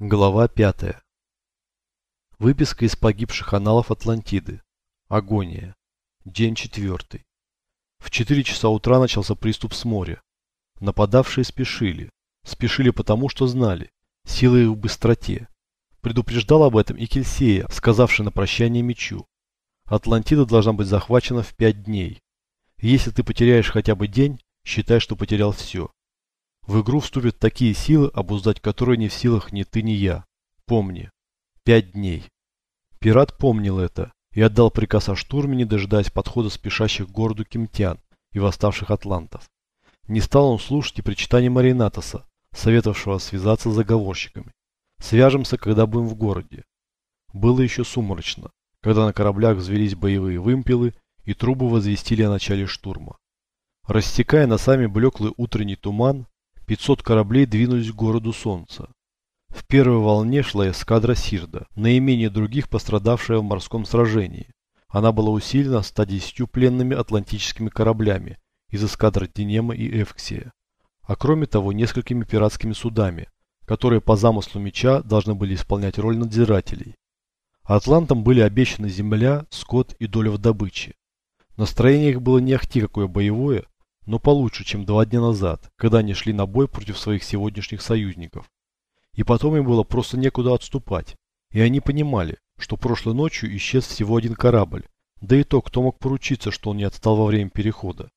Глава 5. Выписка из погибших аналов Атлантиды. Агония. День 4. В 4 часа утра начался приступ с моря. Нападавшие спешили. Спешили потому, что знали. Сила их в быстроте. Предупреждал об этом и Кельсея, сказавший на прощание мечу. Атлантида должна быть захвачена в 5 дней. Если ты потеряешь хотя бы день, считай, что потерял все. В игру вступят такие силы, обуздать которые не в силах ни ты, ни я. Помни. Пять дней. Пират помнил это и отдал приказ о штурме, не дожидаясь подхода спешащих к городу кемтян и восставших атлантов. Не стал он слушать и причитания Маринатоса, советовавшего связаться с заговорщиками. Свяжемся, когда будем в городе. Было еще сумрачно, когда на кораблях взвелись боевые вымпелы и трубы возвестили о начале штурма. Растекая носами блеклый утренний туман, 500 кораблей двинулись к городу Солнца. В первой волне шла эскадра Сирда, наименее других пострадавшая в морском сражении. Она была усилена 110 пленными атлантическими кораблями из эскадр Динема и Эвксия, а кроме того несколькими пиратскими судами, которые по замыслу меча должны были исполнять роль надзирателей. Атлантам были обещаны земля, скот и доля в добыче. Настроение их было не ахти какое боевое, но получше, чем два дня назад, когда они шли на бой против своих сегодняшних союзников. И потом им было просто некуда отступать, и они понимали, что прошлой ночью исчез всего один корабль, да и то, кто мог поручиться, что он не отстал во время перехода.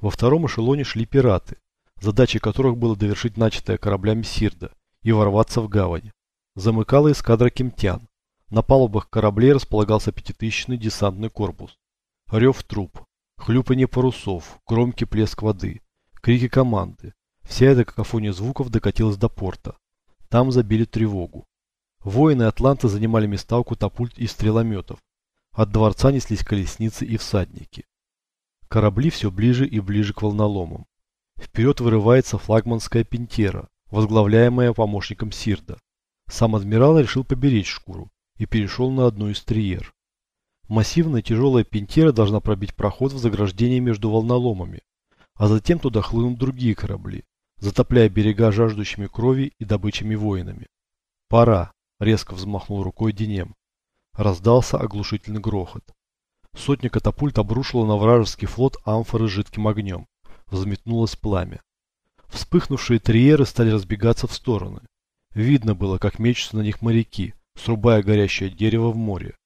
Во втором эшелоне шли пираты, задачей которых было довершить начатое кораблями Сирда и ворваться в гавань. Замыкала эскадра кемтян. На палубах кораблей располагался пятитысячный десантный корпус. Рев труп, Хлюпанье парусов, громкий плеск воды, крики команды. Вся эта какофония звуков докатилась до порта. Там забили тревогу. Воины Атланта занимали места у катапульт и стрелометов. От дворца неслись колесницы и всадники. Корабли все ближе и ближе к волноломам. Вперед вырывается флагманская пентера, возглавляемая помощником Сирда. Сам адмирал решил поберечь шкуру и перешел на одну из триер. Массивная тяжелая пентера должна пробить проход в заграждение между волноломами, а затем туда хлынут другие корабли, затопляя берега жаждущими крови и добычами воинами. «Пора!» – резко взмахнул рукой Денем. Раздался оглушительный грохот. Сотня катапульт обрушила на вражеский флот амфоры с жидким огнем. Взметнулось пламя. Вспыхнувшие триеры стали разбегаться в стороны. Видно было, как мечутся на них моряки, срубая горящее дерево в море.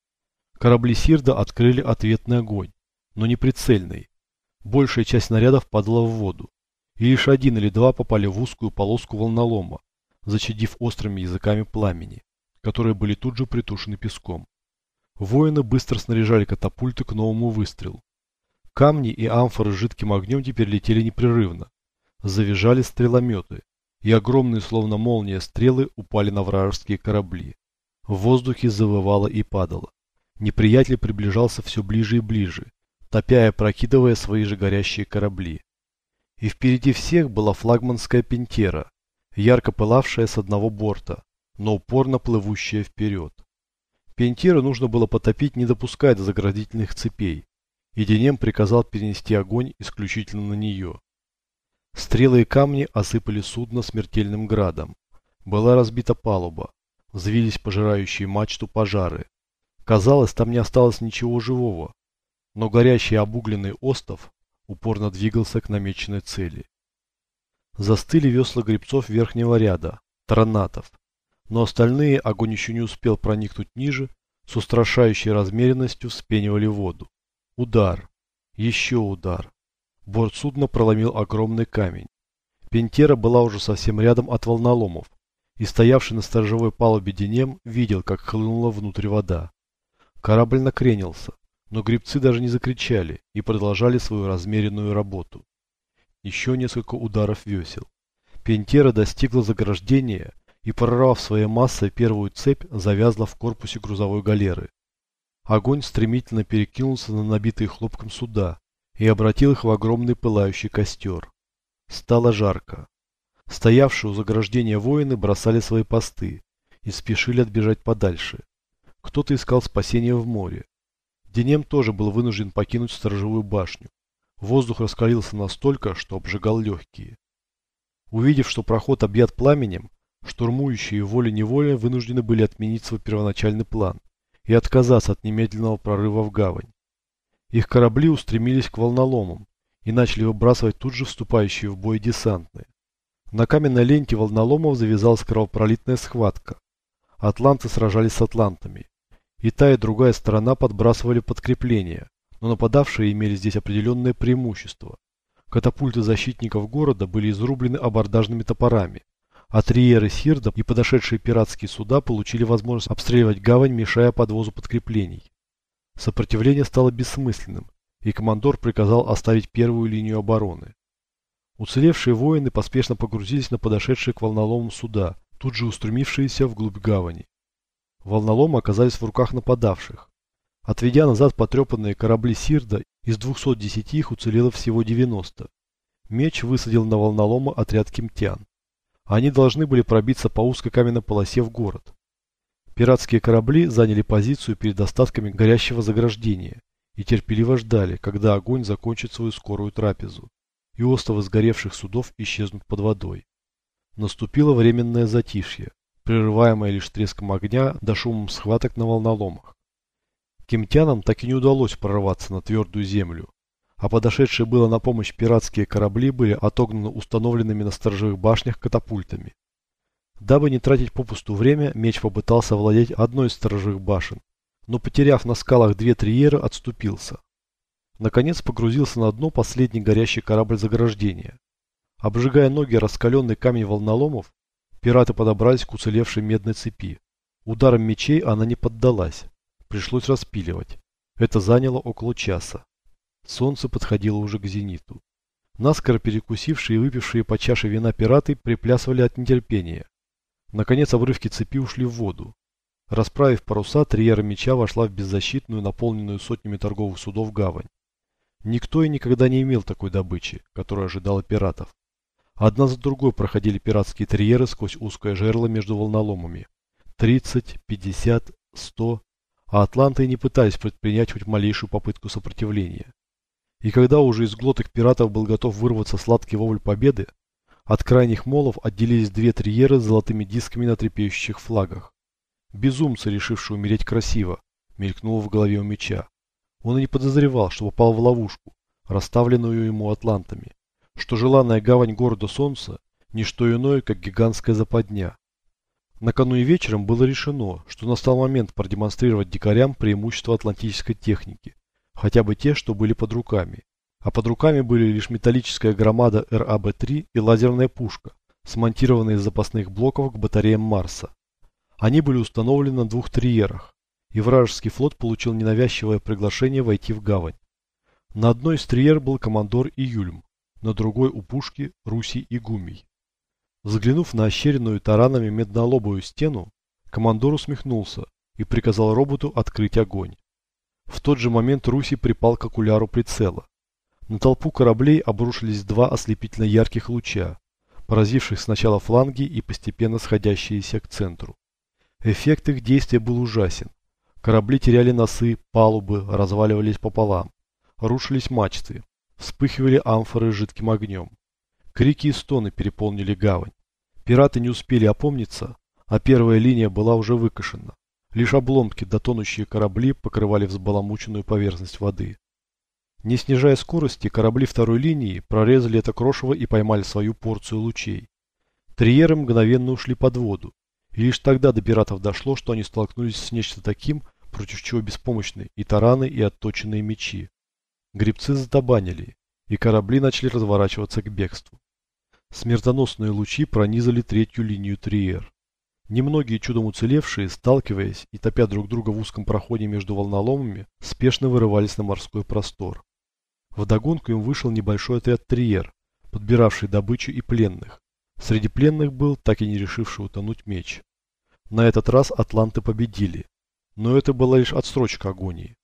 Корабли Сирда открыли ответный огонь, но не прицельный. Большая часть снарядов падала в воду, и лишь один или два попали в узкую полоску волнолома, зачадив острыми языками пламени, которые были тут же притушены песком. Воины быстро снаряжали катапульты к новому выстрелу. Камни и амфоры с жидким огнем теперь летели непрерывно. Завизжали стрелометы, и огромные, словно молния, стрелы упали на вражеские корабли. В воздухе завывало и падало. Неприятель приближался все ближе и ближе, топя и опрокидывая свои же горящие корабли. И впереди всех была флагманская пентера, ярко пылавшая с одного борта, но упорно плывущая вперед. Пентеру нужно было потопить, не допуская до заградительных цепей, и Денем приказал перенести огонь исключительно на нее. Стрелы и камни осыпали судно смертельным градом. Была разбита палуба, взвились пожирающие мачту пожары, Казалось, там не осталось ничего живого, но горящий обугленный остов упорно двигался к намеченной цели. Застыли весла гребцов верхнего ряда, тронатов, но остальные огонь еще не успел проникнуть ниже, с устрашающей размеренностью вспенивали воду. Удар. Еще удар. Борт судна проломил огромный камень. Пентера была уже совсем рядом от волноломов, и стоявший на сторожевой палубе Денем видел, как хлынула внутрь вода. Корабль накренился, но гребцы даже не закричали и продолжали свою размеренную работу. Еще несколько ударов весел. Пентера достигла заграждения и, прорвав своей массой первую цепь, завязла в корпусе грузовой галеры. Огонь стремительно перекинулся на набитые хлопком суда и обратил их в огромный пылающий костер. Стало жарко. Стоявшие у заграждения воины бросали свои посты и спешили отбежать подальше. Кто-то искал спасения в море. Денем тоже был вынужден покинуть сторожевую башню. Воздух раскалился настолько, что обжигал легкие. Увидев, что проход объят пламенем, штурмующие волей-неволей вынуждены были отменить свой первоначальный план и отказаться от немедленного прорыва в гавань. Их корабли устремились к волноломам и начали выбрасывать тут же вступающие в бой десантные. На каменной ленте волноломов завязалась кровопролитная схватка. Атланты сражались с атлантами. И та, и другая сторона подбрасывали подкрепления, но нападавшие имели здесь определенное преимущество. Катапульты защитников города были изрублены абордажными топорами, а триеры Сирда и подошедшие пиратские суда получили возможность обстреливать гавань, мешая подвозу подкреплений. Сопротивление стало бессмысленным, и командор приказал оставить первую линию обороны. Уцелевшие воины поспешно погрузились на подошедшие к волноломам суда, тут же устремившиеся вглубь гавани. Волноломы оказались в руках нападавших. Отведя назад потрепанные корабли Сирда, из 210 их уцелело всего 90. Меч высадил на волнолома отряд кемтян. Они должны были пробиться по узкой каменной полосе в город. Пиратские корабли заняли позицию перед остатками горящего заграждения и терпеливо ждали, когда огонь закончит свою скорую трапезу, и остовы сгоревших судов исчезнут под водой. Наступило временное затишье, прерываемое лишь треском огня да шумом схваток на волноломах. Кемтянам так и не удалось прорваться на твердую землю, а подошедшие было на помощь пиратские корабли были отогнаны установленными на сторожевых башнях катапультами. Дабы не тратить попусту время, меч попытался овладеть одной из сторожевых башен, но потеряв на скалах две триеры, отступился. Наконец погрузился на дно последний горящий корабль заграждения. Обжигая ноги раскаленный камень волноломов, пираты подобрались к уцелевшей медной цепи. Ударом мечей она не поддалась пришлось распиливать. Это заняло около часа. Солнце подходило уже к зениту. Наскоро перекусившие и выпившие по чаше вина пираты приплясывали от нетерпения. Наконец обрывки цепи ушли в воду. Расправив паруса, триера меча вошла в беззащитную, наполненную сотнями торговых судов гавань. Никто и никогда не имел такой добычи, которая ожидала пиратов. Одна за другой проходили пиратские триеры сквозь узкое жерло между волноломами. 30, 50, 100, а атланты не пытались предпринять хоть малейшую попытку сопротивления. И когда уже из глоток пиратов был готов вырваться сладкий вопль победы, от крайних молов отделились две триеры с золотыми дисками на трепещущих флагах. Безумцы, решившие умереть красиво, мелькнуло в голове у меча. Он и не подозревал, что попал в ловушку, расставленную ему атлантами, что желанная гавань города Солнца – не что иное, как гигантская западня, Накануне вечером было решено, что настал момент продемонстрировать дикарям преимущество атлантической техники, хотя бы те, что были под руками. А под руками были лишь металлическая громада РАБ-3 и лазерная пушка, смонтированные из запасных блоков к батареям Марса. Они были установлены на двух триерах, и вражеский флот получил ненавязчивое приглашение войти в гавань. На одной из триер был командор Июльм, на другой у пушки Руси и Гумий. Заглянув на ощеренную таранами меднолобую стену, командор усмехнулся и приказал роботу открыть огонь. В тот же момент Руси припал к окуляру прицела. На толпу кораблей обрушились два ослепительно ярких луча, поразивших сначала фланги и постепенно сходящиеся к центру. Эффект их действия был ужасен. Корабли теряли носы, палубы, разваливались пополам. Рушились мачты. Вспыхивали амфоры жидким огнем. Крики и стоны переполнили гавань. Пираты не успели опомниться, а первая линия была уже выкашена. Лишь обломки да тонущие корабли покрывали взбаламученную поверхность воды. Не снижая скорости, корабли второй линии прорезали это крошево и поймали свою порцию лучей. Триеры мгновенно ушли под воду, и лишь тогда до пиратов дошло, что они столкнулись с нечто таким, против чего беспомощны и тараны, и отточенные мечи. Гребцы затабанили, и корабли начали разворачиваться к бегству. Смертоносные лучи пронизали третью линию Триер. Немногие чудом уцелевшие, сталкиваясь и топя друг друга в узком проходе между волноломами, спешно вырывались на морской простор. Вдогонку им вышел небольшой отряд Триер, подбиравший добычу и пленных. Среди пленных был так и не решивший утонуть меч. На этот раз атланты победили. Но это была лишь отсрочка агонии.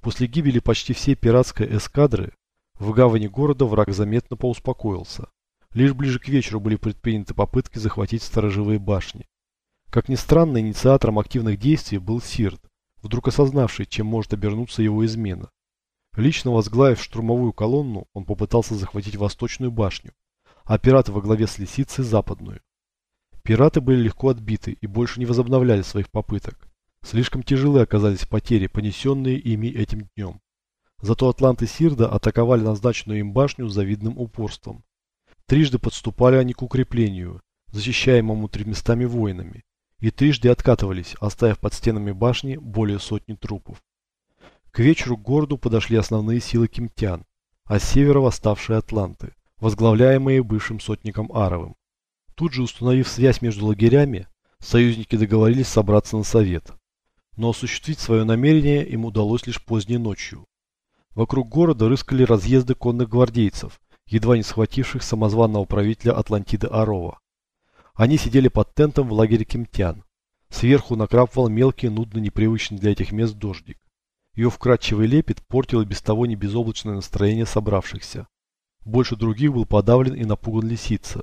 После гибели почти всей пиратской эскадры в гавани города враг заметно поуспокоился. Лишь ближе к вечеру были предприняты попытки захватить сторожевые башни. Как ни странно, инициатором активных действий был Сирт, вдруг осознавший, чем может обернуться его измена. Лично возглавив штурмовую колонну, он попытался захватить восточную башню, а пираты во главе с лисицей западную. Пираты были легко отбиты и больше не возобновляли своих попыток. Слишком тяжелы оказались потери, понесенные ими этим днем. Зато атланты Сирда атаковали назначенную им башню с завидным упорством. Трижды подступали они к укреплению, защищаемому тремястами воинами, и трижды откатывались, оставив под стенами башни более сотни трупов. К вечеру к городу подошли основные силы кемтян, а с севера восставшие атланты, возглавляемые бывшим сотником Аровым. Тут же установив связь между лагерями, союзники договорились собраться на совет. Но осуществить свое намерение им удалось лишь поздней ночью. Вокруг города рыскали разъезды конных гвардейцев, едва не схвативших самозванного правителя Атлантиды Арова. Они сидели под тентом в лагере кемтян. Сверху накрапывал мелкий, нудно непривычный для этих мест дождик. Ее вкрадчивый лепет портил и без того не безоблачное настроение собравшихся. Больше других был подавлен и напуган лисица.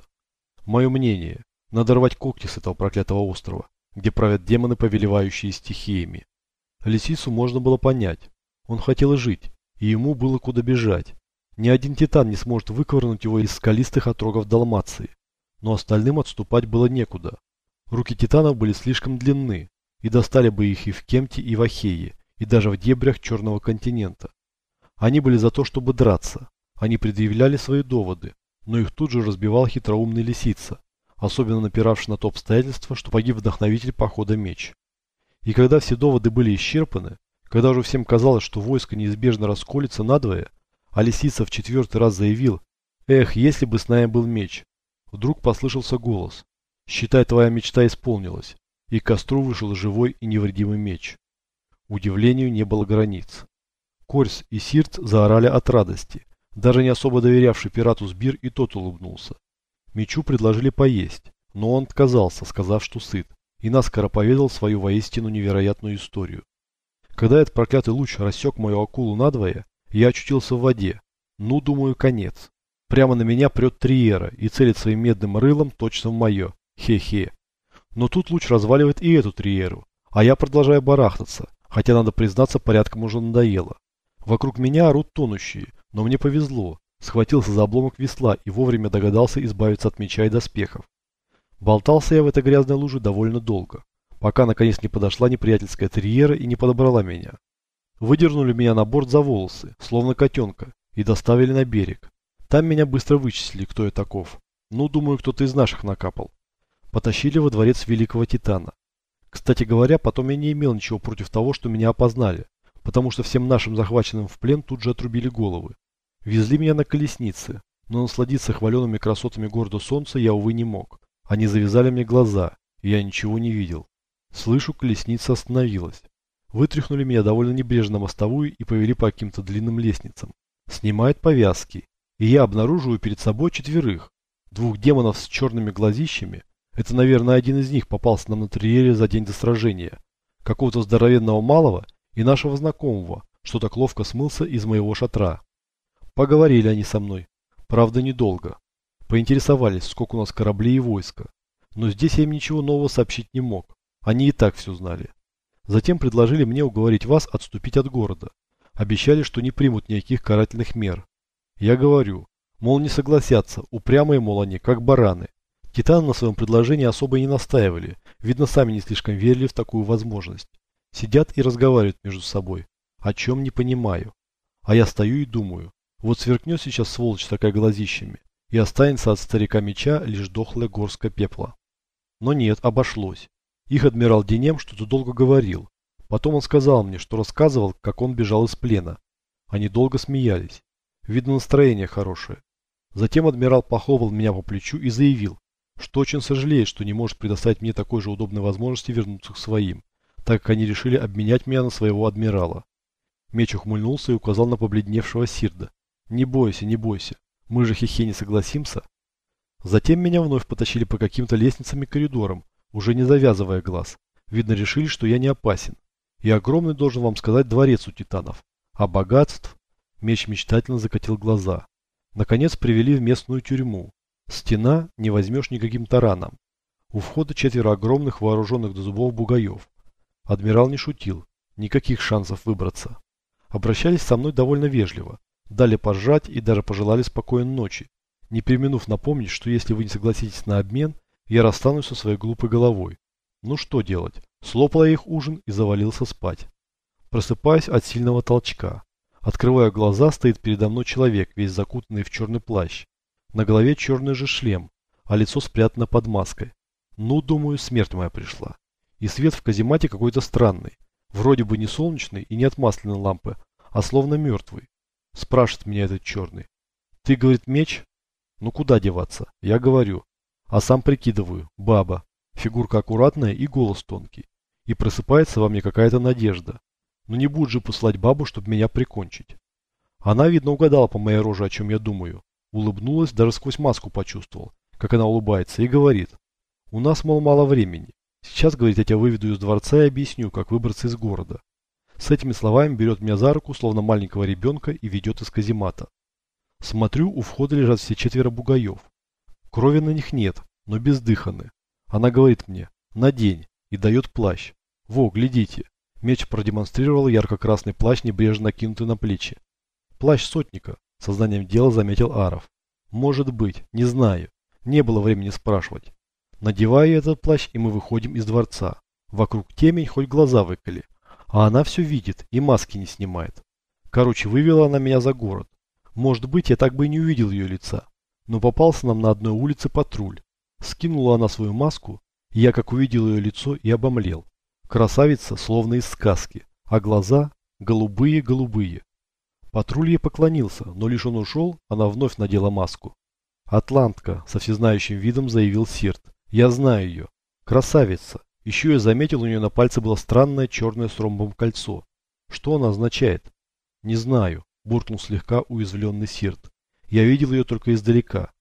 Мое мнение, надо рвать когти с этого проклятого острова, где правят демоны, повелевающие стихиями. Лисицу можно было понять. Он хотел жить, и ему было куда бежать. Ни один титан не сможет выковырнуть его из скалистых отрогов Далмации. Но остальным отступать было некуда. Руки титанов были слишком длинны, и достали бы их и в Кемте, и в Ахее, и даже в дебрях Черного континента. Они были за то, чтобы драться. Они предъявляли свои доводы, но их тут же разбивал хитроумный лисица, особенно напиравший на то обстоятельство, что погиб вдохновитель похода меч. И когда все доводы были исчерпаны, когда уже всем казалось, что войско неизбежно расколется надвое, а лисица в четвертый раз заявил «Эх, если бы с нами был меч!» Вдруг послышался голос «Считай, твоя мечта исполнилась!» И к костру вышел живой и невредимый меч. Удивлению не было границ. Корс и Сирт заорали от радости. Даже не особо доверявший пирату Сбир и тот улыбнулся. Мечу предложили поесть, но он отказался, сказав, что сыт, и наскоро поведал свою воистину невероятную историю. Когда этот проклятый луч рассек мою акулу надвое, я очутился в воде. Ну, думаю, конец. Прямо на меня прет Триера и целит своим медным рылом точно в мое. Хе-хе. Но тут луч разваливает и эту Триеру, а я продолжаю барахтаться, хотя, надо признаться, порядком уже надоело. Вокруг меня орут тонущие, но мне повезло. Схватился за обломок весла и вовремя догадался избавиться от меча и доспехов. Болтался я в этой грязной луже довольно долго, пока наконец не подошла неприятельская терьера и не подобрала меня. Выдернули меня на борт за волосы, словно котенка, и доставили на берег. Там меня быстро вычислили, кто я таков. Ну, думаю, кто-то из наших накапал. Потащили во дворец великого Титана. Кстати говоря, потом я не имел ничего против того, что меня опознали, потому что всем нашим захваченным в плен тут же отрубили головы. Везли меня на колеснице, но насладиться хваленными красотами города солнца я, увы, не мог. Они завязали мне глаза, и я ничего не видел. Слышу, колесница остановилась. Вытряхнули меня довольно небрежно мостовую и повели по каким-то длинным лестницам. Снимают повязки, и я обнаруживаю перед собой четверых. Двух демонов с черными глазищами. Это, наверное, один из них попался нам на триере за день до сражения. Какого-то здоровенного малого и нашего знакомого, что так ловко смылся из моего шатра. Поговорили они со мной. Правда, недолго. Поинтересовались, сколько у нас кораблей и войска. Но здесь я им ничего нового сообщить не мог. Они и так все знали. Затем предложили мне уговорить вас отступить от города. Обещали, что не примут никаких карательных мер. Я говорю, мол, не согласятся, упрямые, мол, они, как бараны. Титаны на своем предложении особо не настаивали, видно, сами не слишком верили в такую возможность. Сидят и разговаривают между собой. О чем не понимаю. А я стою и думаю, вот сверкнет сейчас сволочь такая глазищами, и останется от старика меча лишь дохлая горска пепла. Но нет, обошлось. Их адмирал Денем что-то долго говорил. Потом он сказал мне, что рассказывал, как он бежал из плена. Они долго смеялись. Видно, настроение хорошее. Затем адмирал похлопал меня по плечу и заявил, что очень сожалеет, что не может предоставить мне такой же удобной возможности вернуться к своим, так как они решили обменять меня на своего адмирала. Меч ухмыльнулся и указал на побледневшего Сирда. Не бойся, не бойся. Мы же хихе не согласимся. Затем меня вновь потащили по каким-то лестницам и коридорам, уже не завязывая глаз. Видно, решили, что я не опасен. И огромный, должен вам сказать, дворец у титанов. А богатств... Меч мечтательно закатил глаза. Наконец привели в местную тюрьму. Стена не возьмешь никаким тараном. У входа четверо огромных вооруженных до зубов бугаев. Адмирал не шутил. Никаких шансов выбраться. Обращались со мной довольно вежливо дали пожать и даже пожелали спокойной ночи, не применув напомнить, что если вы не согласитесь на обмен, Я расстанусь со своей глупой головой. Ну что делать? Слопал я их ужин и завалился спать. Просыпаюсь от сильного толчка. Открываю глаза, стоит передо мной человек, весь закутанный в черный плащ. На голове черный же шлем, а лицо спрятано под маской. Ну, думаю, смерть моя пришла. И свет в каземате какой-то странный. Вроде бы не солнечный и не от масляной лампы, а словно мертвый. Спрашивает меня этот черный. Ты, говорит, меч? Ну куда деваться? Я говорю. А сам прикидываю. Баба. Фигурка аккуратная и голос тонкий. И просыпается во мне какая-то надежда. Но не будет же послать бабу, чтобы меня прикончить. Она, видно, угадала по моей роже, о чем я думаю. Улыбнулась, даже сквозь маску почувствовал, как она улыбается, и говорит. У нас, мол, мало времени. Сейчас, говорит, я тебя выведу из дворца и объясню, как выбраться из города. С этими словами берет меня за руку, словно маленького ребенка, и ведет из каземата. Смотрю, у входа лежат все четверо бугаев. Крови на них нет, но бездыханы. Она говорит мне, надень, и дает плащ. Во, глядите. Меч продемонстрировал ярко-красный плащ, небрежно накинутый на плечи. Плащ сотника, сознанием дела заметил Аров. Может быть, не знаю. Не было времени спрашивать. Надеваю этот плащ, и мы выходим из дворца. Вокруг темень, хоть глаза выколи. А она все видит и маски не снимает. Короче, вывела она меня за город. Может быть, я так бы и не увидел ее лица. Но попался нам на одной улице патруль. Скинула она свою маску, и я как увидел ее лицо и обомлел. Красавица, словно из сказки, а глаза голубые-голубые. Патруль ей поклонился, но лишь он ушел, она вновь надела маску. «Атлантка», со всезнающим видом заявил Сирт. «Я знаю ее. Красавица. Еще я заметил, у нее на пальце было странное черное с ромбом кольцо. Что она означает? Не знаю, буркнул слегка уязвленный Сирт. Я видел ее только издалека.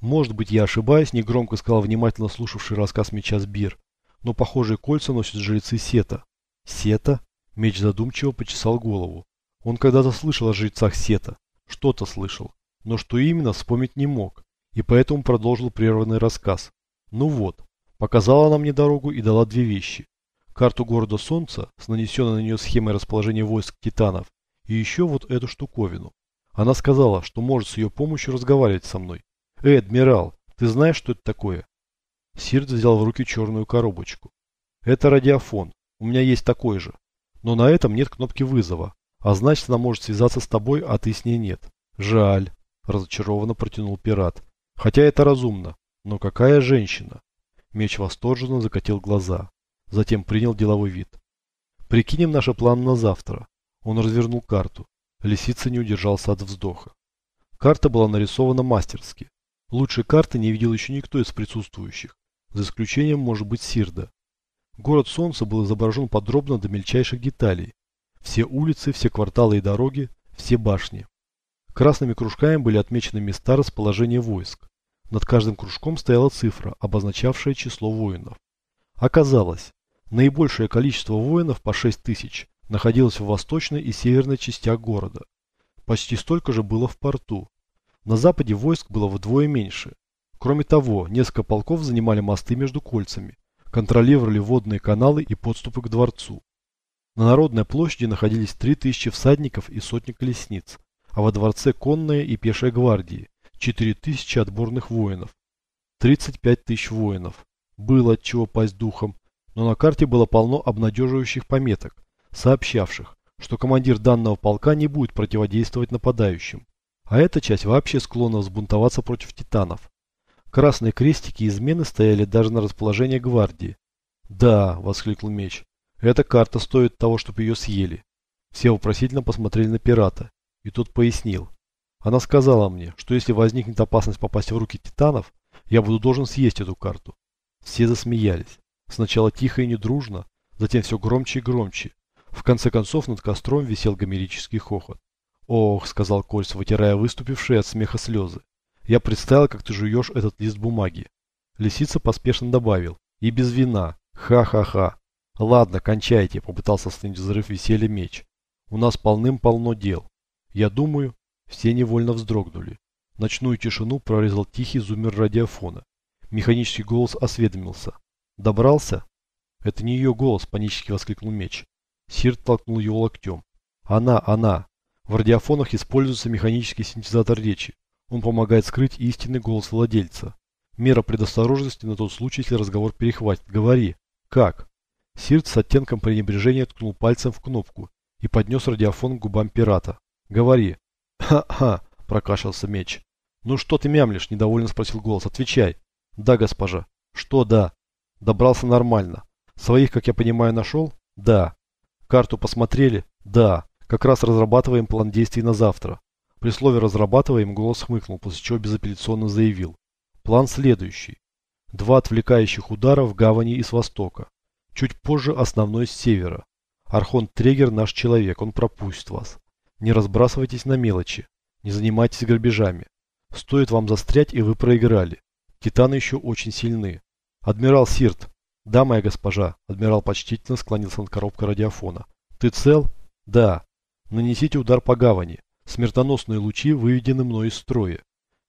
Может быть, я ошибаюсь, негромко сказал внимательно слушавший рассказ меча Сбир. Но похожие кольца носят жрецы Сета. Сета? Меч задумчиво почесал голову. Он когда-то слышал о жрецах Сета. Что-то слышал. Но что именно, вспомнить не мог. И поэтому продолжил прерванный рассказ. Ну вот, Показала она мне дорогу и дала две вещи. Карту города Солнца с нанесенной на нее схемой расположения войск титанов и еще вот эту штуковину. Она сказала, что может с ее помощью разговаривать со мной. «Эй, адмирал, ты знаешь, что это такое?» Сирт взял в руки черную коробочку. «Это радиофон. У меня есть такой же. Но на этом нет кнопки вызова. А значит, она может связаться с тобой, а ты с ней нет. Жаль», – разочарованно протянул пират. «Хотя это разумно. Но какая женщина?» Меч восторженно закатил глаза. Затем принял деловой вид. Прикинем наш план на завтра. Он развернул карту. Лисица не удержался от вздоха. Карта была нарисована мастерски. Лучшей карты не видел еще никто из присутствующих, за исключением, может быть, Сирда. Город Солнца был изображен подробно до мельчайших деталей. Все улицы, все кварталы и дороги, все башни. Красными кружками были отмечены места расположения войск. Над каждым кружком стояла цифра, обозначавшая число воинов. Оказалось, наибольшее количество воинов по 6 тысяч находилось в восточной и северной частях города. Почти столько же было в порту. На западе войск было вдвое меньше. Кроме того, несколько полков занимали мосты между кольцами, контролировали водные каналы и подступы к дворцу. На Народной площади находились 3000 всадников и сотни колесниц, а во дворце конная и пешая гвардии, 4000 отборных воинов. 35 тысяч воинов. Было от чего пасть духом, но на карте было полно обнадеживающих пометок, сообщавших, что командир данного полка не будет противодействовать нападающим. А эта часть вообще склонна взбунтоваться против титанов. Красные крестики и измены стояли даже на расположении гвардии. «Да», — воскликнул меч, — «эта карта стоит того, чтобы ее съели». Все вопросительно посмотрели на пирата, и тот пояснил. Она сказала мне, что если возникнет опасность попасть в руки титанов, я буду должен съесть эту карту. Все засмеялись. Сначала тихо и недружно, затем все громче и громче. В конце концов над костром висел гомерический хохот. «Ох», — сказал Кольц, вытирая выступившие от смеха слезы. «Я представил, как ты жуешь этот лист бумаги». Лисица поспешно добавил. «И без вина. Ха-ха-ха». «Ладно, кончайте», — попытался остановить взрыв веселья меч. «У нас полным-полно дел. Я думаю, все невольно вздрогнули. Ночную тишину прорезал тихий зумер радиофона. Механический голос осведомился. «Добрался?» «Это не ее голос», – панически воскликнул меч. Сирт толкнул его локтем. «Она, она!» В радиофонах используется механический синтезатор речи. Он помогает скрыть истинный голос владельца. Мера предосторожности на тот случай, если разговор перехватит. Говори. Как? Сирт с оттенком пренебрежения ткнул пальцем в кнопку и поднес радиофон к губам пирата. Говори. Ха-ха, прокашлялся меч. Ну что ты мямлишь? Недовольно спросил голос. Отвечай. Да, госпожа. Что да? Добрался нормально. Своих, как я понимаю, нашел? Да. Карту посмотрели? Да. Как раз разрабатываем план действий на завтра. При слове «разрабатываем» голос хмыкнул, после чего безапелляционно заявил. План следующий. Два отвлекающих удара в гавани и с востока. Чуть позже основной с севера. Архон Трегер наш человек, он пропустит вас. Не разбрасывайтесь на мелочи. Не занимайтесь грабежами. Стоит вам застрять, и вы проиграли. Титаны еще очень сильны. Адмирал Сирт. Да, моя госпожа. Адмирал почтительно склонился над коробкой радиофона. Ты цел? Да. Нанесите удар по гавани. Смертоносные лучи выведены мной из строя.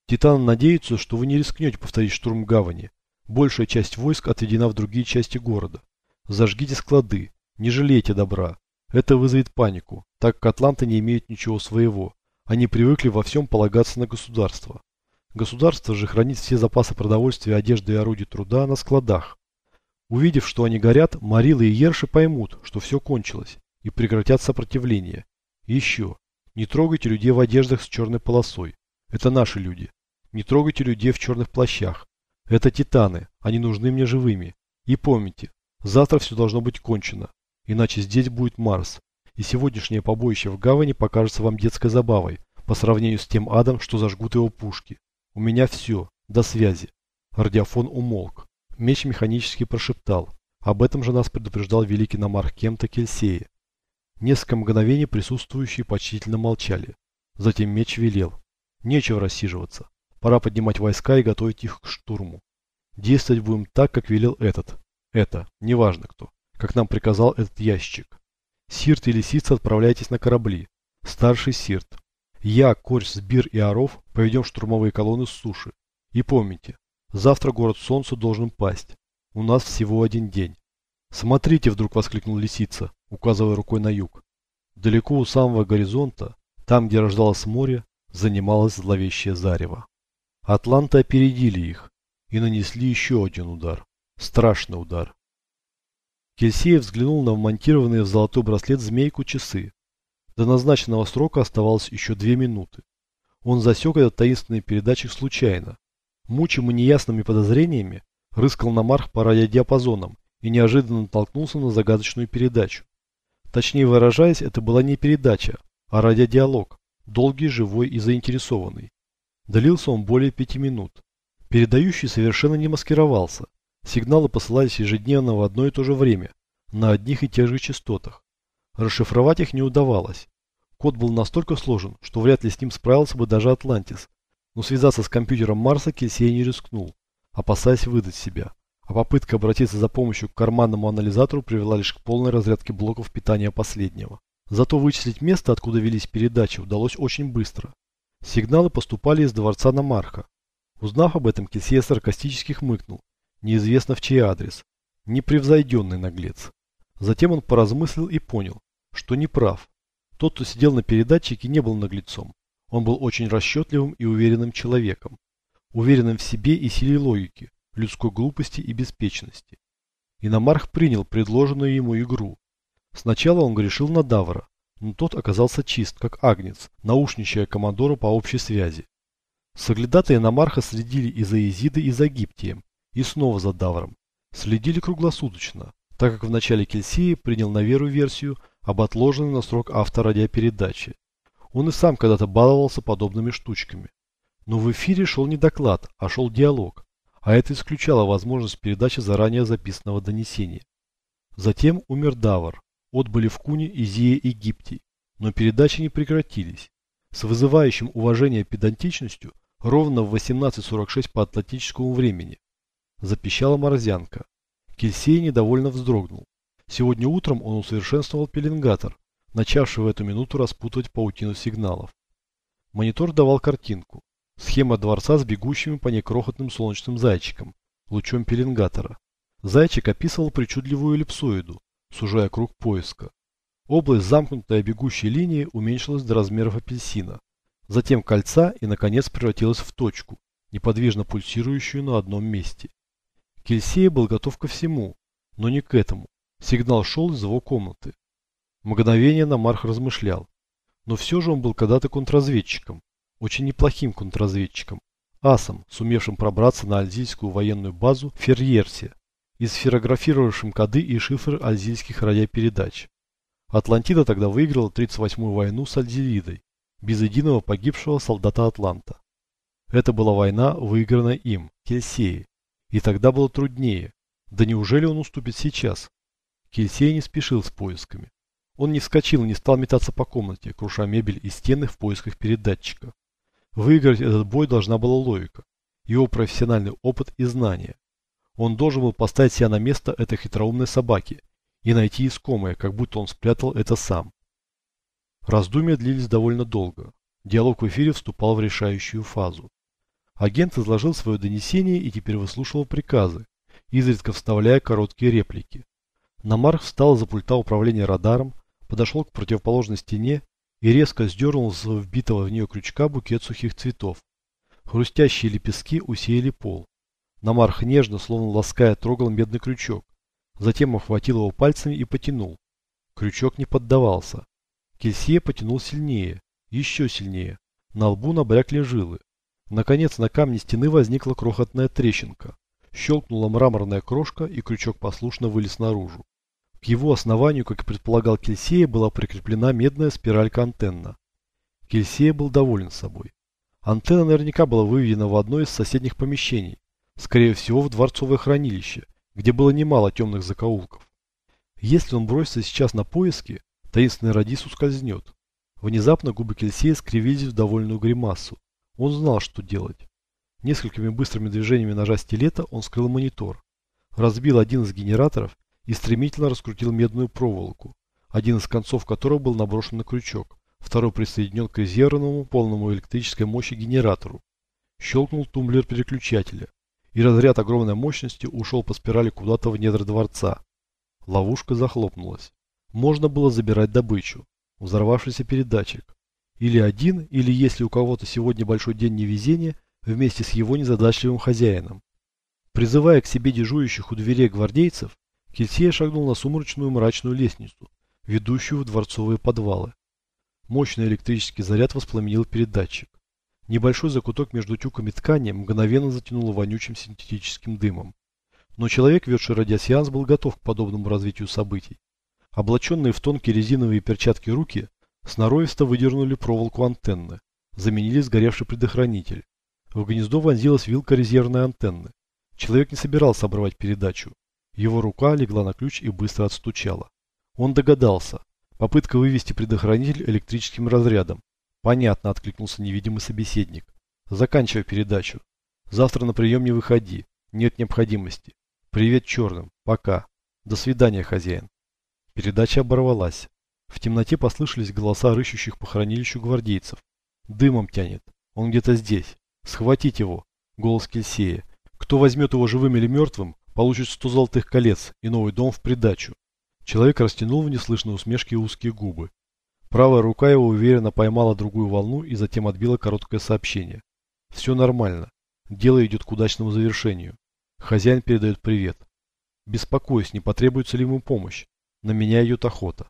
Титаны надеются, что вы не рискнете повторить штурм гавани. Большая часть войск отведена в другие части города. Зажгите склады. Не жалейте добра. Это вызовет панику, так как атланты не имеют ничего своего. Они привыкли во всем полагаться на государство. Государство же хранит все запасы продовольствия, одежды и орудий труда на складах. Увидев, что они горят, Марилы и Ерши поймут, что все кончилось, и прекратят сопротивление. Еще. Не трогайте людей в одеждах с черной полосой. Это наши люди. Не трогайте людей в черных плащах. Это титаны, они нужны мне живыми. И помните, завтра все должно быть кончено, иначе здесь будет Марс. И сегодняшнее побоище в гавани покажется вам детской забавой, по сравнению с тем адом, что зажгут его пушки. У меня все. До связи. Радиофон умолк. Меч механически прошептал. Об этом же нас предупреждал великий намарх Кемта Кельсея. Несколько мгновений присутствующие почтительно молчали. Затем меч велел. Нечего рассиживаться. Пора поднимать войска и готовить их к штурму. Действовать будем так, как велел этот. Это, неважно кто. Как нам приказал этот ящик. Сирт и Лисица отправляйтесь на корабли. Старший Сирт. Я, Корь, Сбир и Оров поведем штурмовые колонны с суши. И помните, завтра город Солнца должен пасть. У нас всего один день. Смотрите, вдруг воскликнул Лисица, указывая рукой на юг. Далеко у самого горизонта, там, где рождалось море, занималось зловещее зарево. Атланты опередили их и нанесли еще один удар. Страшный удар. Кельсеев взглянул на вмонтированные в золотой браслет змейку часы. До назначенного срока оставалось еще две минуты. Он засек этот таинственный передатчик случайно. Мучимый неясными подозрениями, рыскал на марх по радиодиапазонам и неожиданно натолкнулся на загадочную передачу. Точнее выражаясь, это была не передача, а радиодиалог, долгий, живой и заинтересованный. Длился он более пяти минут. Передающий совершенно не маскировался. Сигналы посылались ежедневно в одно и то же время, на одних и тех же частотах. Расшифровать их не удавалось. Код был настолько сложен, что вряд ли с ним справился бы даже Атлантис, но связаться с компьютером Марса Кельсей не рискнул, опасаясь выдать себя. А попытка обратиться за помощью к карманному анализатору привела лишь к полной разрядке блоков питания последнего. Зато вычислить место, откуда велись передачи, удалось очень быстро. Сигналы поступали из дворца на Марха. Узнав об этом, Кельсей саркастически хмыкнул. Неизвестно в чей адрес. Непревзойденный наглец. Затем он поразмыслил и понял, что не прав. Тот, кто сидел на передатчике, не был наглецом. Он был очень расчетливым и уверенным человеком. Уверенным в себе и силе логики, людской глупости и беспечности. Иномарх принял предложенную ему игру. Сначала он грешил на Давра, но тот оказался чист, как агнец, наушничая командору по общей связи. Соглядатые Иномарха следили и за Изидой, и за Гиптием, и снова за Давром. Следили круглосуточно, так как в начале Кельсии принял на веру версию об отложенной на срок авторадиопередачи. Он и сам когда-то баловался подобными штучками. Но в эфире шел не доклад, а шел диалог, а это исключало возможность передачи заранее записанного донесения. Затем умер Давар, отбыли в Куне, и Египте, но передачи не прекратились. С вызывающим уважение педантичностью ровно в 18.46 по атлантическому времени запищала морзянка. Кельсей недовольно вздрогнул. Сегодня утром он усовершенствовал пеленгатор, начавший в эту минуту распутывать паутину сигналов. Монитор давал картинку. Схема дворца с бегущими по ней крохотным солнечным зайчиком, лучом пеленгатора. Зайчик описывал причудливую эллипсоиду, сужая круг поиска. Область замкнутая бегущей линии уменьшилась до размеров апельсина, затем кольца и, наконец, превратилась в точку, неподвижно пульсирующую на одном месте. Кельсей был готов ко всему, но не к этому. Сигнал шел из его комнаты. Мгновение Намарх размышлял. Но все же он был когда-то контрразведчиком, очень неплохим контрразведчиком, асом, сумевшим пробраться на альзийскую военную базу Ферьерсе и сферографировавшим коды и шифры альзийских радиопередач. Атлантида тогда выиграла 38-ю войну с Альзивидой, без единого погибшего солдата Атланта. Это была война, выигранная им, Кельсеи, и тогда было труднее. Да неужели он уступит сейчас? Кельсей не спешил с поисками. Он не вскочил и не стал метаться по комнате, круша мебель и стены в поисках передатчика. Выиграть этот бой должна была логика, его профессиональный опыт и знания. Он должен был поставить себя на место этой хитроумной собаки и найти искомое, как будто он спрятал это сам. Раздумья длились довольно долго. Диалог в эфире вступал в решающую фазу. Агент изложил свое донесение и теперь выслушивал приказы, изредка вставляя короткие реплики. Намарх встал за пульта управления радаром, подошел к противоположной стене и резко сдернул с вбитого в нее крючка букет сухих цветов. Хрустящие лепестки усеяли пол. Намарх нежно, словно лаская, трогал медный крючок, Затем охватил его пальцами и потянул. Крючок не поддавался. Кельсия потянул сильнее, еще сильнее. На лбу набрякли жилы. Наконец на камне стены возникла крохотная трещинка. Щелкнула мраморная крошка, и крючок послушно вылез наружу. К его основанию, как и предполагал Кельсея, была прикреплена медная спиралька-антенна. Кельсея был доволен собой. Антенна наверняка была выведена в одно из соседних помещений, скорее всего в дворцовое хранилище, где было немало темных закоулков. Если он бросится сейчас на поиски, таинственный радис ускользнет. Внезапно губы Кельсея скривились в довольную гримасу. Он знал, что делать. Несколькими быстрыми движениями ножа стилета он скрыл монитор, разбил один из генераторов и стремительно раскрутил медную проволоку, один из концов которого был наброшен на крючок, второй присоединен к резервному полному электрической мощи генератору. Щелкнул тумблер переключателя и разряд огромной мощности ушел по спирали куда-то в недра дворца. Ловушка захлопнулась. Можно было забирать добычу. Взорвавшийся передатчик. Или один, или если у кого-то сегодня большой день невезения, вместе с его незадачливым хозяином. Призывая к себе дежурящих у дверей гвардейцев, Кельсия шагнул на сумрачную мрачную лестницу, ведущую в дворцовые подвалы. Мощный электрический заряд воспламенил передатчик. Небольшой закуток между тюками ткани мгновенно затянуло вонючим синтетическим дымом. Но человек, ведший радиосеанс, был готов к подобному развитию событий. Облаченные в тонкие резиновые перчатки руки сноровисто выдернули проволоку антенны, заменили сгоревший предохранитель. В гнездо вонзилась вилка резервной антенны. Человек не собирался обрывать передачу. Его рука легла на ключ и быстро отстучала. Он догадался. Попытка вывести предохранитель электрическим разрядом Понятно, откликнулся невидимый собеседник. Заканчивай передачу. Завтра на прием не выходи. Нет необходимости. Привет черным. Пока. До свидания, хозяин. Передача оборвалась. В темноте послышались голоса рыщущих по хранилищу гвардейцев. Дымом тянет. Он где-то здесь. Схватить его. Голос Кельсея. Кто возьмет его живым или мертвым, получит сто золотых колец и новый дом в придачу. Человек растянул в неслышной усмешке узкие губы. Правая рука его уверенно поймала другую волну и затем отбила короткое сообщение. Все нормально. Дело идет к удачному завершению. Хозяин передает привет. Беспокоюсь, не потребуется ли ему помощь. На меня идет охота.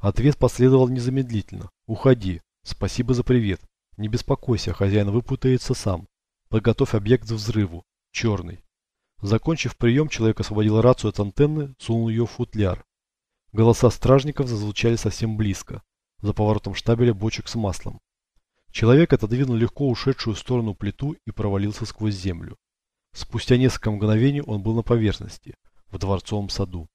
Ответ последовал незамедлительно. Уходи. Спасибо за привет. Не беспокойся, хозяин выпутается сам. Подготовь объект к взрыву. Черный. Закончив прием, человек освободил рацию от антенны, сунул ее в футляр. Голоса стражников зазвучали совсем близко за поворотом штабеля бочек с маслом. Человек отодвинул легко ушедшую в сторону плиту и провалился сквозь землю. Спустя несколько мгновений он был на поверхности, в дворцовом саду.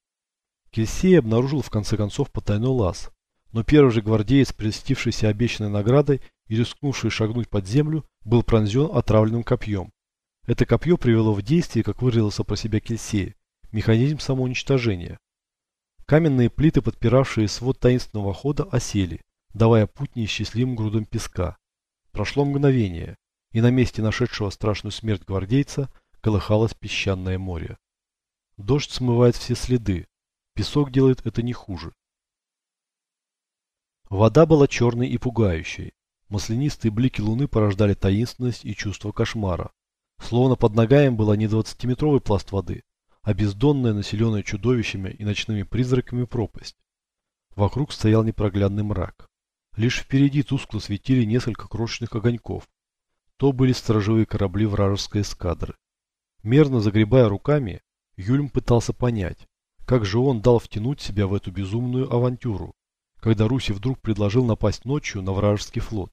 Кельсей обнаружил в конце концов потайной лаз, но первый же гвардеец, прельстившийся обещанной наградой и рискнувший шагнуть под землю, был пронзен отравленным копьем. Это копье привело в действие, как выразился про себя Кельсея, механизм самоуничтожения. Каменные плиты, подпиравшие свод таинственного хода, осели, давая путь неисчислимым грудам песка. Прошло мгновение, и на месте нашедшего страшную смерть гвардейца колыхалось песчаное море. Дождь смывает все следы, песок делает это не хуже. Вода была черной и пугающей. Маслянистые блики луны порождали таинственность и чувство кошмара. Словно под ногами была не 20-метровый пласт воды, а бездонная, населенная чудовищами и ночными призраками пропасть. Вокруг стоял непроглядный мрак. Лишь впереди тускло светили несколько крошечных огоньков. То были сторожевые корабли вражеской эскадры. Мерно загребая руками, Юльм пытался понять, как же он дал втянуть себя в эту безумную авантюру, когда Руси вдруг предложил напасть ночью на вражеский флот.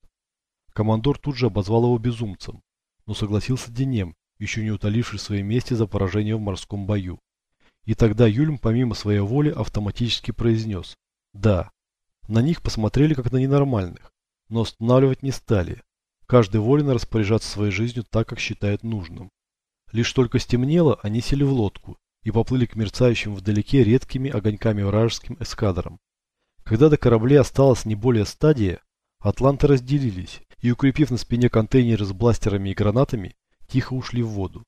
Командор тут же обозвал его безумцем, но согласился Денем, еще не утоливший своей мести за поражение в морском бою. И тогда Юльм помимо своей воли автоматически произнес «Да». На них посмотрели как на ненормальных, но останавливать не стали. Каждый волен распоряжаться своей жизнью так, как считает нужным. Лишь только стемнело, они сели в лодку и поплыли к мерцающим вдалеке редкими огоньками вражеским эскадрам. Когда до кораблей осталось не более стадия, атланты разделились и, укрепив на спине контейнеры с бластерами и гранатами, тихо ушли в воду.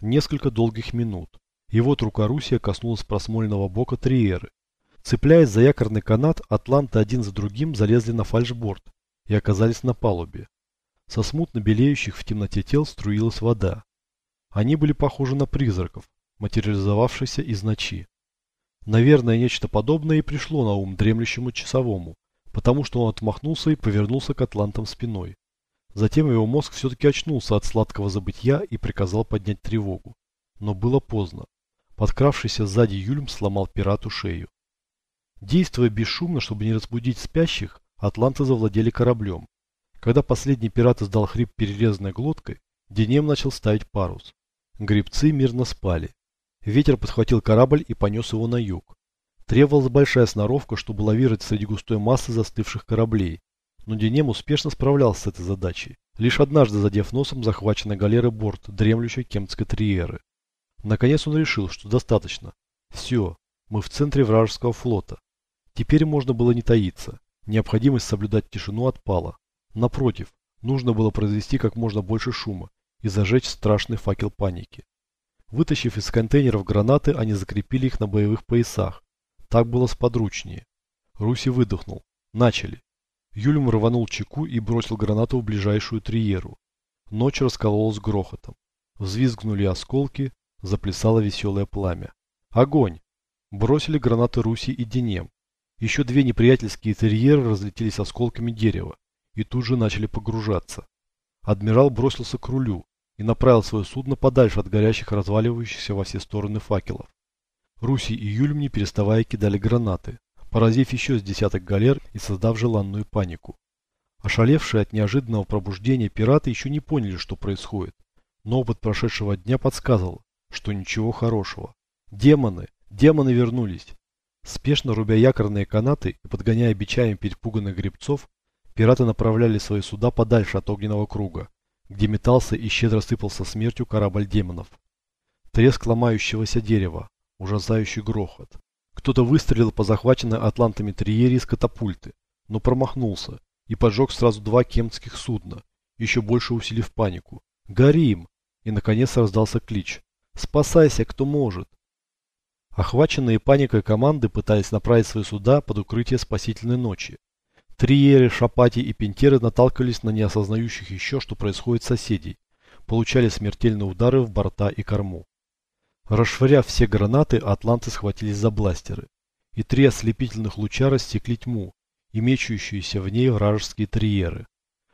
Несколько долгих минут, и вот рука Русия коснулась просмоленного бока Триеры. Цепляясь за якорный канат, атланты один за другим залезли на фальшборд и оказались на палубе. Со смутно белеющих в темноте тел струилась вода. Они были похожи на призраков, материализовавшихся из ночи. Наверное, нечто подобное и пришло на ум дремлющему часовому, потому что он отмахнулся и повернулся к атлантам спиной. Затем его мозг все-таки очнулся от сладкого забытья и приказал поднять тревогу. Но было поздно. Подкравшийся сзади Юльм сломал пирату шею. Действуя бесшумно, чтобы не разбудить спящих, атланты завладели кораблем. Когда последний пират издал хрип перерезанной глоткой, Денем начал ставить парус. Гребцы мирно спали. Ветер подхватил корабль и понес его на юг. Требовалась большая сноровка, чтобы лавировать среди густой массы застывших кораблей. Но Денем успешно справлялся с этой задачей, лишь однажды задев носом захваченный галеры борт дремлющей кемтской триеры. Наконец он решил, что достаточно. Все, мы в центре вражеского флота. Теперь можно было не таиться. Необходимость соблюдать тишину отпала. Напротив, нужно было произвести как можно больше шума и зажечь страшный факел паники. Вытащив из контейнеров гранаты, они закрепили их на боевых поясах. Так было сподручнее. Руси выдохнул. Начали. Юльм рванул чеку и бросил гранату в ближайшую триеру. Ночь раскололась грохотом. Взвизгнули осколки, заплясало веселое пламя. Огонь! Бросили гранаты Руси и Денем. Еще две неприятельские терьеры разлетелись осколками дерева и тут же начали погружаться. Адмирал бросился к рулю, и направил свое судно подальше от горящих разваливающихся во все стороны факелов. Руси и Юльм не переставая кидали гранаты, поразив еще с десяток галер и создав желанную панику. Ошалевшие от неожиданного пробуждения пираты еще не поняли, что происходит, но опыт прошедшего дня подсказывал, что ничего хорошего. Демоны, демоны вернулись. Спешно рубя якорные канаты и подгоняя бичами перепуганных гребцов, пираты направляли свои суда подальше от огненного круга, где метался и щедро сыпался смертью корабль демонов. Треск ломающегося дерева, ужасающий грохот. Кто-то выстрелил по захваченной атлантами Триере из катапульты, но промахнулся и поджег сразу два кемтских судна, еще больше усилив панику. «Горим!» И наконец раздался клич. «Спасайся, кто может!» Охваченные паникой команды пытались направить свои суда под укрытие спасительной ночи, Триеры, Шапати и Пентеры наталкивались на неосознающих еще, что происходит соседей, получали смертельные удары в борта и корму. Расшвыряв все гранаты, атланты схватились за бластеры, и три ослепительных луча рассекли тьму, имеющуюся в ней вражеские триеры.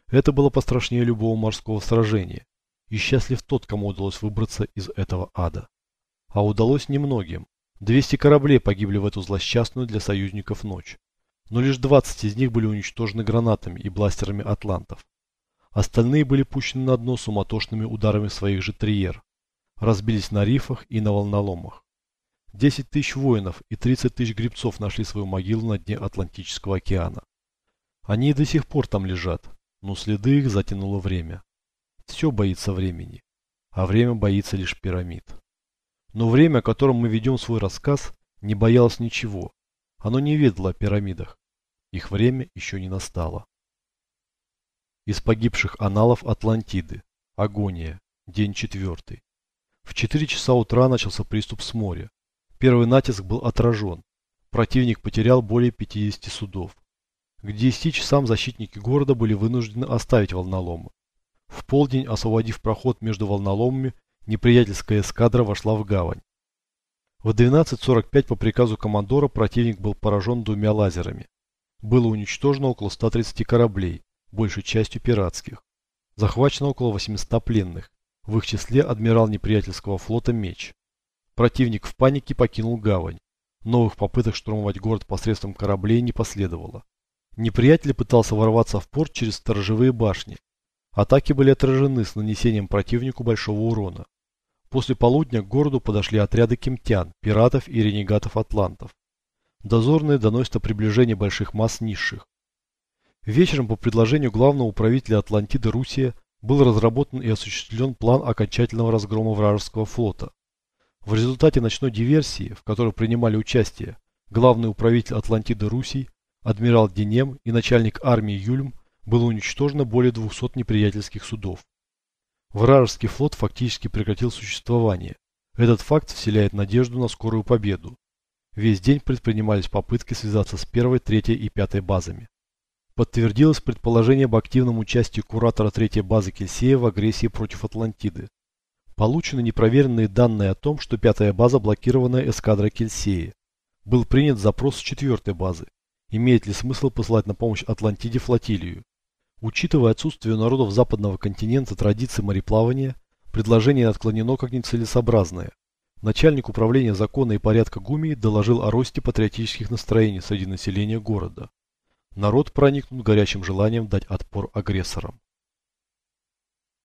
Это было пострашнее любого морского сражения, и счастлив тот, кому удалось выбраться из этого ада. А удалось немногим. 200 кораблей погибли в эту злосчастную для союзников ночь но лишь 20 из них были уничтожены гранатами и бластерами атлантов. Остальные были пущены на дно суматошными ударами своих же триер. Разбились на рифах и на волноломах. 10 тысяч воинов и 30 тысяч гребцов нашли свою могилу на дне Атлантического океана. Они и до сих пор там лежат, но следы их затянуло время. Все боится времени, а время боится лишь пирамид. Но время, о котором мы ведем свой рассказ, не боялось ничего. Оно не ведало о пирамидах, их время еще не настало. Из погибших аналов Атлантиды. Агония. День четвертый. В 4 часа утра начался приступ с моря. Первый натиск был отражен. Противник потерял более 50 судов. К 10 часам защитники города были вынуждены оставить волноломы. В полдень, освободив проход между волноломами, неприятельская эскадра вошла в гавань. В 12.45 по приказу командора противник был поражен двумя лазерами. Было уничтожено около 130 кораблей, большей частью пиратских. Захвачено около 800 пленных, в их числе адмирал неприятельского флота Меч. Противник в панике покинул гавань. Новых попыток штурмовать город посредством кораблей не последовало. Неприятель пытался ворваться в порт через сторожевые башни. Атаки были отражены с нанесением противнику большого урона. После полудня к городу подошли отряды кемтян, пиратов и ренегатов-атлантов. Дозорные доносят о приближении больших масс низших. Вечером по предложению главного управителя Атлантиды Русия был разработан и осуществлен план окончательного разгрома вражеского флота. В результате ночной диверсии, в которой принимали участие главный управитель Атлантиды Руси, адмирал Денем и начальник армии Юльм, было уничтожено более 200 неприятельских судов. Вражеский флот фактически прекратил существование. Этот факт вселяет надежду на скорую победу. Весь день предпринимались попытки связаться с первой, третьей и пятой базами. Подтвердилось предположение об активном участии куратора третьей базы Кельсея в агрессии против Атлантиды. Получены непроверенные данные о том, что пятая база блокирована эскадрой Кельсея. Был принят запрос с четвертой базы. Имеет ли смысл посылать на помощь Атлантиде флотилию? Учитывая отсутствие народов западного континента традиции мореплавания, предложение отклонено как нецелесообразное. Начальник управления закона и порядка Гумии доложил о росте патриотических настроений среди населения города. Народ проникнут горячим желанием дать отпор агрессорам.